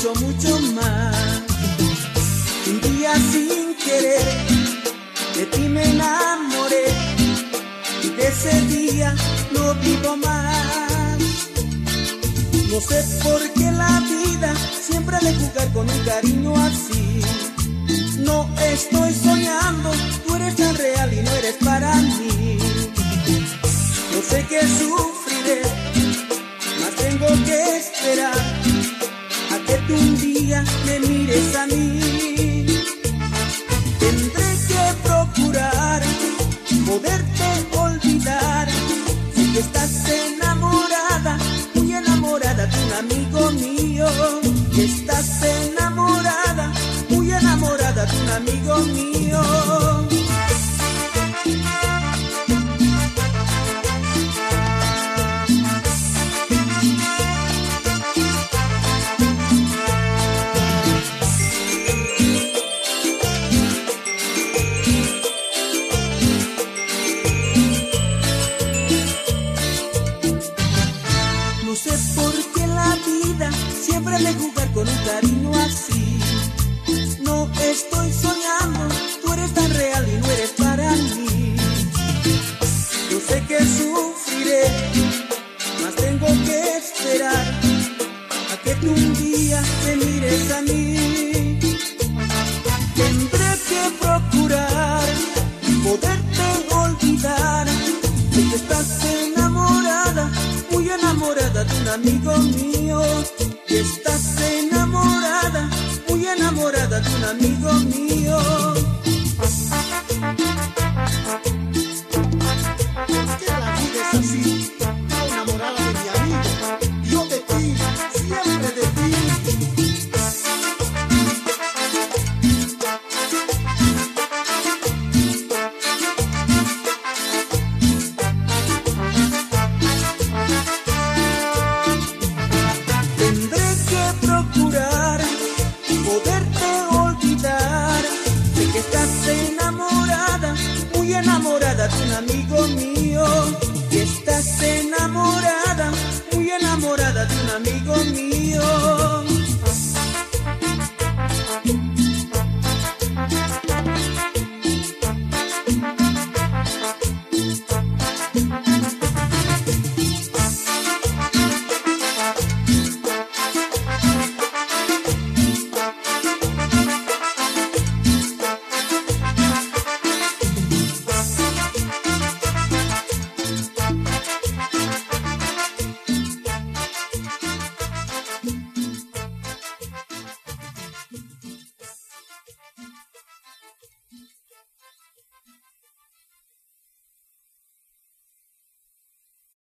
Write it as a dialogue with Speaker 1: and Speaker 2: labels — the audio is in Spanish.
Speaker 1: mucho, mucho más. Un día sin querer, de ti me enamoré y de ese día no vivo más. No sé por qué la vida siempre ha de jugar con un cariño así. No estoy soñando, tú eres tan real y no eres para mí. No sé qué sufriré, mas tengo que esperar me mires a mí. Tendré que procurar poderte olvidar. Sé que estás enamorada, muy enamorada de un amigo mío. Estás enamorada, duele jugar con un cariño así. No estoy soñando, tú eres tan real y no eres para mí. Yo sé que sufriré, mas tengo que esperar a que tú un día te mires a mí. Tendré que procurar poderte olvidar de que estás enamorada, muy enamorada de un amigo mío. amigo mío. amigo mío, estás en